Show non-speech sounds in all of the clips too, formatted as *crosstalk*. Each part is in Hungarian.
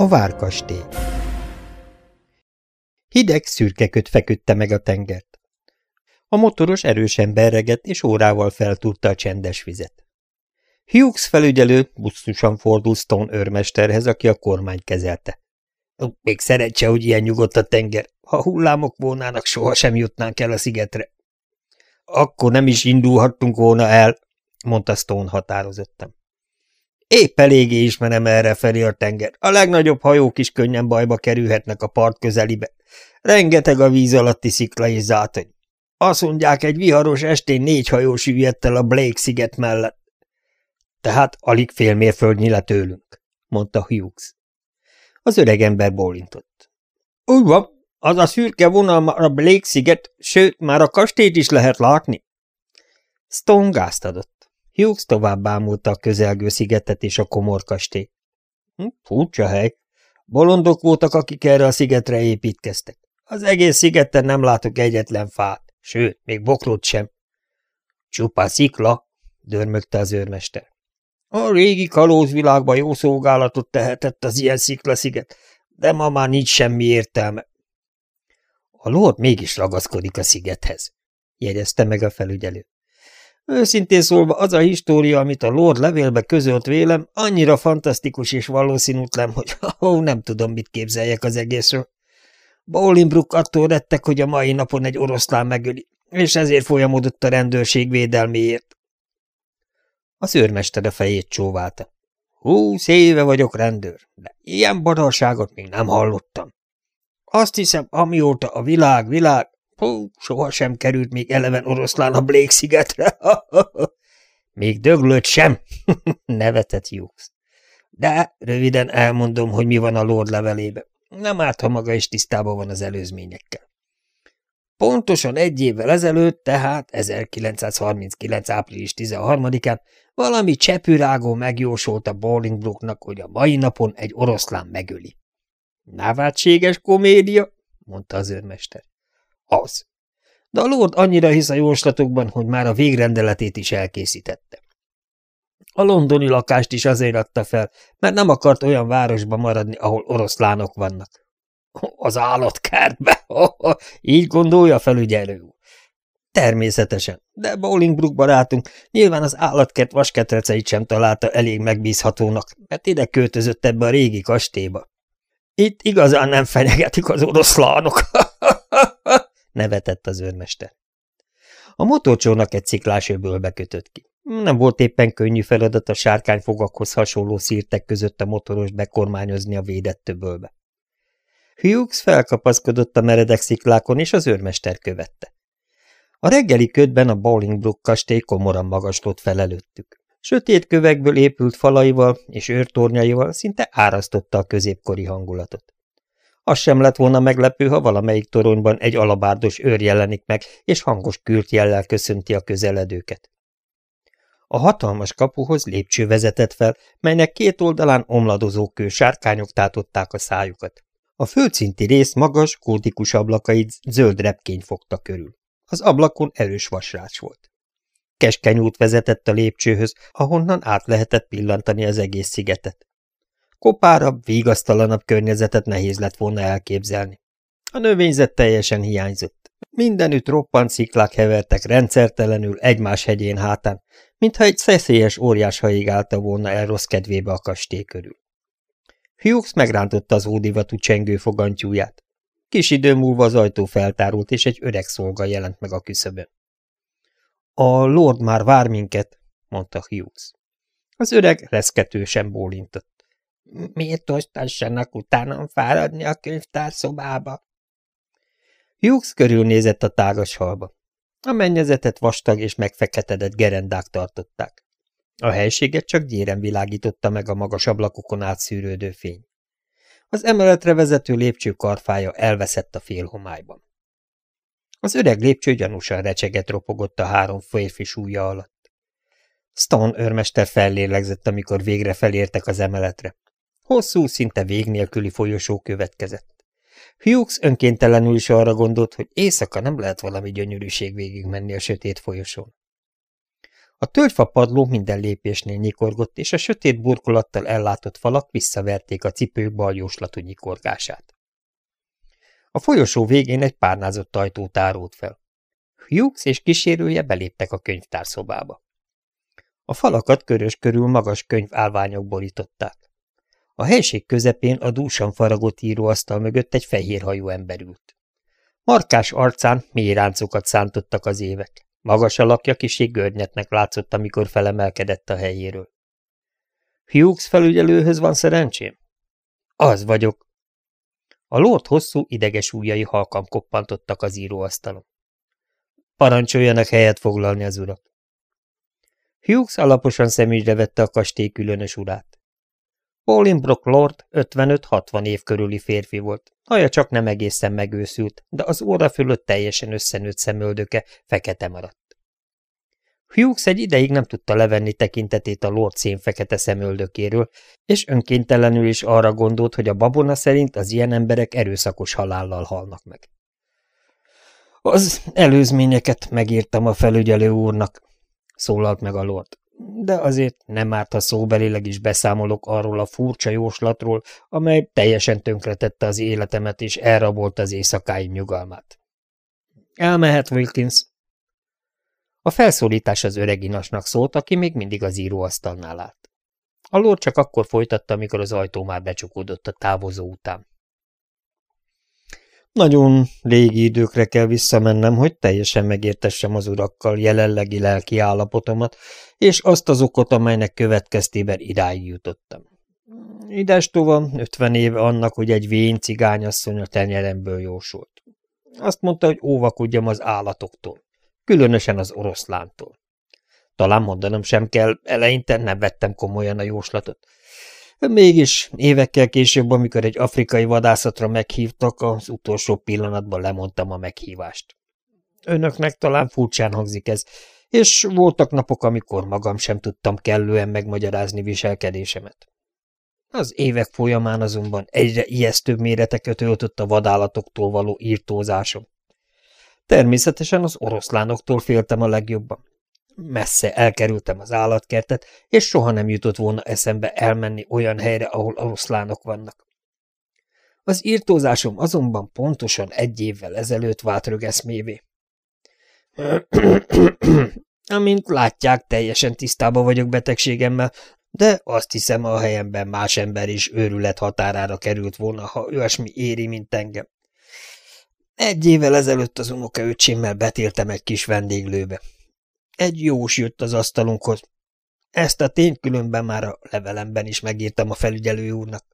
A várkastély Hideg, szürke köt feküdte meg a tengert. A motoros erősen berregett, és órával feltúrta a csendes vizet. Hughes felügyelő busztusan fordult Stone őrmesterhez, aki a kormány kezelte. Még szerencse, hogy ilyen nyugodt a tenger. Ha hullámok volnának, sohasem jutnánk el a szigetre. Akkor nem is indulhattunk volna el, mondta Stone határozottan. Épp eléggé ismerem erre felé a tenger. A legnagyobb hajók is könnyen bajba kerülhetnek a part közelibe. Rengeteg a víz alatti szikla és zátony. Azt mondják, egy viharos estén négy hajó süllyedt el a Blake sziget mellett. Tehát alig fél mérföldnyi le tőlünk, mondta Hughes. Az öreg ember bólintott. Úgy van, az a szürke vonal már a Blake sziget, sőt, már a kastélyt is lehet látni. Stone gázt adott. Hughes tovább bámulta a közelgő szigetet és a komor kastély. Hm, furcsa hely. Bolondok voltak, akik erre a szigetre építkeztek. Az egész szigeten nem látok egyetlen fát, sőt, még bokrot sem. Csupa szikla, dörmögte az őrmester. A régi kalózvilágban jó szolgálatot tehetett az ilyen sziklasziget, de ma már nincs semmi értelme. A lord mégis ragaszkodik a szigethez, jegyezte meg a felügyelő. Őszintén szólva az a história, amit a Lord levélbe közölt vélem, annyira fantasztikus és valószínűtlen, hogy *laughs* ó, nem tudom, mit képzeljek az egészről. Bolingbrook attól rettek, hogy a mai napon egy oroszlán megöli, és ezért folyamodott a rendőrség védelméért. A szőrmester a fejét csóválta. Húsz éve vagyok rendőr, de ilyen badalságot még nem hallottam. Azt hiszem, amióta a világ világ, hú, sohasem került még eleven oroszlán a Blake szigetre. *laughs* még döglött sem, *laughs* nevetett Hughes. De röviden elmondom, hogy mi van a Lord levelébe. Nem árt, ha maga is tisztában van az előzményekkel. Pontosan egy évvel ezelőtt, tehát 1939. április 13-án valami csepürágó megjósolta Bolingbrooknak, hogy a mai napon egy oroszlán megöli. Návátséges komédia, mondta az őrmester. Az. De a lord annyira hisz a jóslatokban, hogy már a végrendeletét is elkészítette. A londoni lakást is azért adta fel, mert nem akart olyan városba maradni, ahol oroszlánok vannak. Az állatkertbe? *laughs* Így gondolja felügyelő úr. Természetesen, de Bolingbrook barátunk nyilván az állatkert vasketreceit sem találta elég megbízhatónak, mert ide költözött ebbe a régi kastélyba. Itt igazán nem fenyegetik az oroszlánok, *laughs* nevetett az őrmester. A motorcsónak egy sziklás öbölbe kötött ki. Nem volt éppen könnyű feladat a sárkányfogakhoz hasonló szírtek között a motoros bekormányozni a védett öbölbe. Hughes felkapaszkodott a meredek sziklákon, és az őrmester követte. A reggeli ködben a Bolingbrook kastély komoran magaslott fel előttük. Sötét kövekből épült falaival és őrtornyaival szinte árasztotta a középkori hangulatot. Az sem lett volna meglepő, ha valamelyik toronyban egy alabárdos őr jelenik meg, és hangos kürt köszönti a közeledőket. A hatalmas kapuhoz lépcső vezetett fel, melynek két oldalán omladozó kő sárkányok tátották a szájukat. A földszinti rész magas, kultikus ablakait zöld repkény fogta körül. Az ablakon erős vasrács volt. Keskeny út vezetett a lépcsőhöz, ahonnan át lehetett pillantani az egész szigetet. Kopárabb, vigasztalanabb környezetet nehéz lett volna elképzelni. A növényzet teljesen hiányzott. Mindenütt roppant sziklák hevertek rendszertelenül egymás hegyén hátán, mintha egy szeszélyes óriás haigálta volna el rossz kedvébe a kastély körül. Hughes megrántotta az ódivatú csengő fogantyúját. Kis idő múlva az ajtó feltárult, és egy öreg szolga jelent meg a küszöbön. A lord már vár minket, mondta Hughes. Az öreg reszketősen bólintott. Miért osztassanak utánam fáradni a könyvtár szobába? Hughes körülnézett a tágas halba. A mennyezetet vastag és megfeketedett gerendák tartották. A helységet csak gyéren világította meg a magas ablakokon átszűrődő fény. Az emeletre vezető lépcső karfája elveszett a félhomályban. Az öreg lépcső gyanúsan recseget ropogott a három férfi súlya alatt. Stone őrmester fellélegzett, amikor végre felértek az emeletre. Hosszú, szinte vég nélküli folyosó következett. Hughes önkéntelenül is arra gondolt, hogy éjszaka nem lehet valami gyönyörűség végigmenni a sötét folyosón. A tölgyfa padló minden lépésnél nyikorgott, és a sötét burkolattal ellátott falak visszaverték a cipők baljóslatú nyikorgását. A folyosó végén egy párnázott ajtó tárult fel. Hughes és kísérője beléptek a könyvtárszobába. A falakat körös körül magas könyv állványok borították. A helység közepén a dúsan faragott íróasztal mögött egy fehérhajú ember ült. Markás arcán mély ráncokat szántottak az évek. Magas alakja kiség ígörnyetnek látszott, amikor felemelkedett a helyéről. Hughes felügyelőhöz van szerencsém? Az vagyok. A lord hosszú, ideges ujjai halkan koppantottak az íróasztalon. Parancsoljanak helyet foglalni az urak. Hughes alaposan szemügyre vette a kastély különös urát. Bolingbroke Lord 55-60 év körüli férfi volt. Haja csak nem egészen megőszült, de az óra fölött teljesen összenőtt szemöldöke fekete maradt. Hughes egy ideig nem tudta levenni tekintetét a Lord szén fekete szemöldökéről, és önkéntelenül is arra gondolt, hogy a babona szerint az ilyen emberek erőszakos halállal halnak meg. Az előzményeket megírtam a felügyelő úrnak, szólalt meg a lord de azért nem árt, ha szóbelileg is beszámolok arról a furcsa jóslatról, amely teljesen tönkretette az életemet és elrabolt az éjszakáim nyugalmát. Elmehet, Wilkins. A felszólítás az öreg inasnak szólt, aki még mindig az íróasztalnál állt. A lord csak akkor folytatta, amikor az ajtó már becsukódott a távozó után. Nagyon régi időkre kell visszamennem, hogy teljesen megértessem az urakkal jelenlegi lelki állapotomat, és azt az okot, amelynek következtében idáig jutottam. Idestova ötven éve annak, hogy egy vén cigányasszony a tenyeremből jósolt. Azt mondta, hogy óvakodjam az állatoktól, különösen az oroszlántól. Talán mondanom sem kell, eleinte nem vettem komolyan a jóslatot, Mégis évekkel később, amikor egy afrikai vadászatra meghívtak, az utolsó pillanatban lemondtam a meghívást. Önöknek talán furcsán hangzik ez, és voltak napok, amikor magam sem tudtam kellően megmagyarázni viselkedésemet. Az évek folyamán azonban egyre ijesztőbb méreteket öltött a vadállatoktól való írtózásom. Természetesen az oroszlánoktól féltem a legjobban. Messze elkerültem az állatkertet, és soha nem jutott volna eszembe elmenni olyan helyre, ahol oroszlánok vannak. Az írtózásom azonban pontosan egy évvel ezelőtt vált rögeszmévé. *clears throat* Amint látják, teljesen tisztában vagyok betegségemmel, de azt hiszem, a helyemben más ember is őrület határára került volna, ha olyasmi éri, mint engem. Egy évvel ezelőtt az unokaöcsémmel betéltem egy kis vendéglőbe. Egy jós jött az asztalunkhoz. Ezt a tényt különben már a levelemben is megírtam a felügyelő úrnak.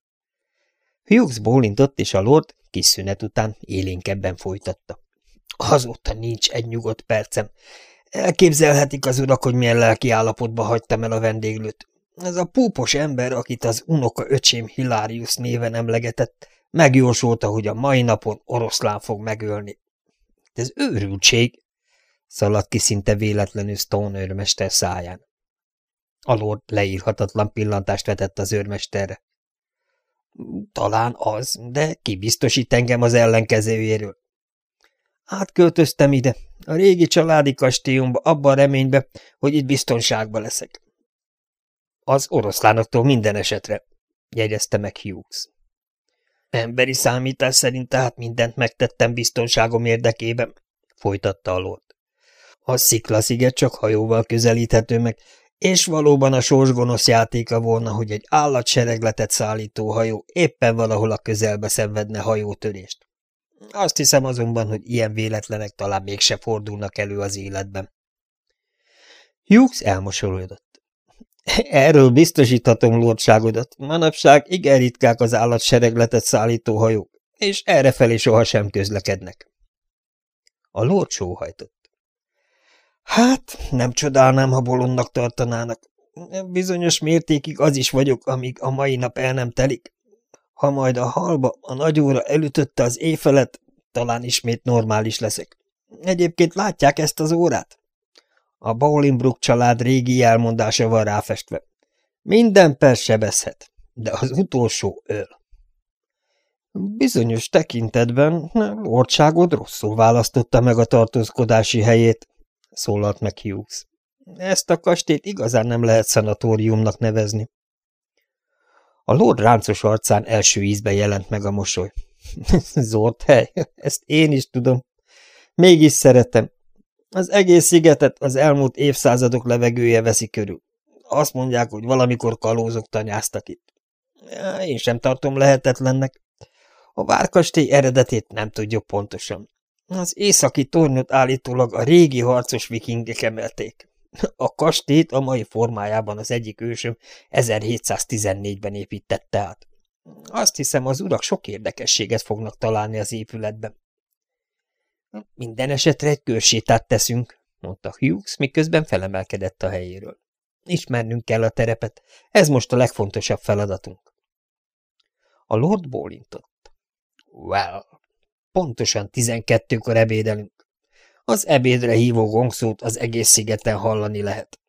Hughes bólintott, és a lord kis szünet után élénkebben folytatta. Azóta nincs egy nyugodt percem. Elképzelhetik az urak, hogy milyen lelki állapotba hagytam el a vendéglőt. Ez a púpos ember, akit az unoka öcsém Hilarius néven emlegetett, megjósolta, hogy a mai napon oroszlán fog megölni. Ez őrültség, szaladt ki szinte véletlenül Stone őrmester száján. A lord leírhatatlan pillantást vetett az őrmesterre. Talán az, de ki biztosít engem az ellenkezőjéről? Átköltöztem ide, a régi családi kastélyomba, abban a reménybe, hogy itt biztonságban leszek. Az oroszlánoktól minden esetre, jegyezte meg Hughes. Emberi számítás szerint tehát mindent megtettem biztonságom érdekében, folytatta a lord. A sziklasziget csak hajóval közelíthető meg, és valóban a sorsgonosz játéka volna, hogy egy állatseregletet szállító hajó éppen valahol a közelbe szenvedne hajótörést. Azt hiszem azonban, hogy ilyen véletlenek talán mégse fordulnak elő az életben. Hughes elmosolódott. Erről biztosíthatom lordságodat, manapság igen ritkák az állatseregletet szállító hajók, és errefelé sohasem közlekednek. A lord sóhajtott. Hát, nem csodálnám, ha bolondnak tartanának. Bizonyos mértékig az is vagyok, amíg a mai nap el nem telik. Ha majd a halba a nagy óra elütötte az éjfelet, talán ismét normális leszek. Egyébként látják ezt az órát? A Bolingbrook család régi elmondása van ráfestve. Minden perc sebezhet, de az utolsó öl. Bizonyos tekintetben lordságod rosszul választotta meg a tartózkodási helyét, szólalt meg Hughes. Ezt a kastét igazán nem lehet szanatóriumnak nevezni. A lord ráncos arcán első ízben jelent meg a mosoly. *laughs* Zord hely, ezt én is tudom. Mégis szeretem. Az egész szigetet az elmúlt évszázadok levegője veszi körül. Azt mondják, hogy valamikor kalózok tanyáztak itt. Én sem tartom lehetetlennek. A várkastély eredetét nem tudjuk pontosan. Az északi tornyot állítólag a régi harcos vikingek emelték. A kastélyt a mai formájában az egyik ősöm 1714-ben építette át. Azt hiszem, az urak sok érdekességet fognak találni az épületben. Minden esetre egy körsétát teszünk, mondta Hughes, miközben felemelkedett a helyéről. Ismernünk kell a terepet, ez most a legfontosabb feladatunk. A lord bólintott. Well, pontosan tizenkettőkor ebédelünk. Az ebédre hívó gongszót az egész szigeten hallani lehet.